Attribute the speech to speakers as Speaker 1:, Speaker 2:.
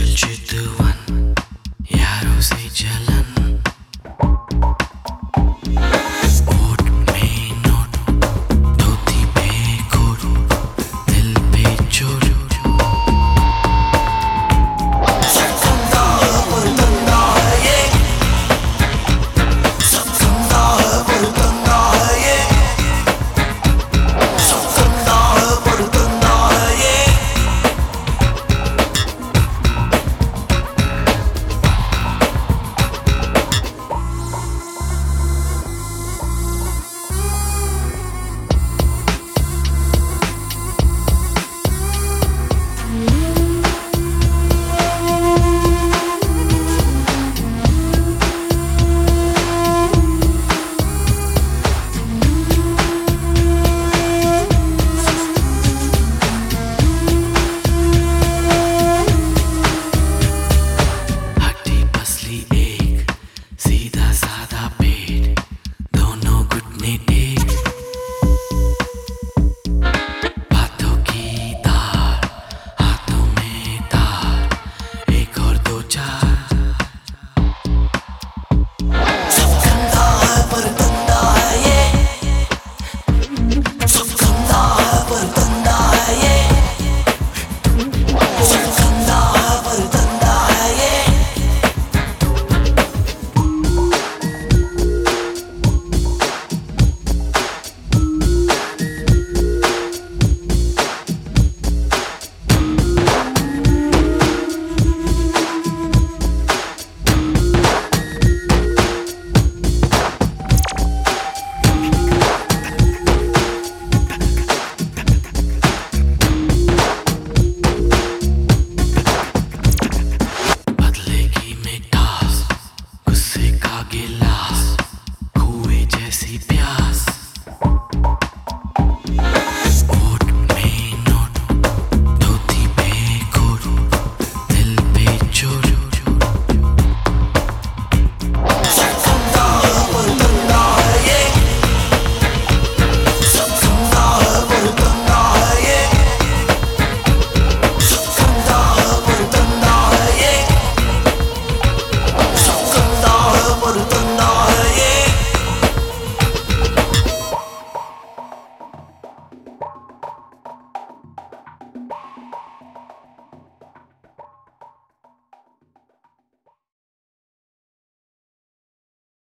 Speaker 1: Chill, chill.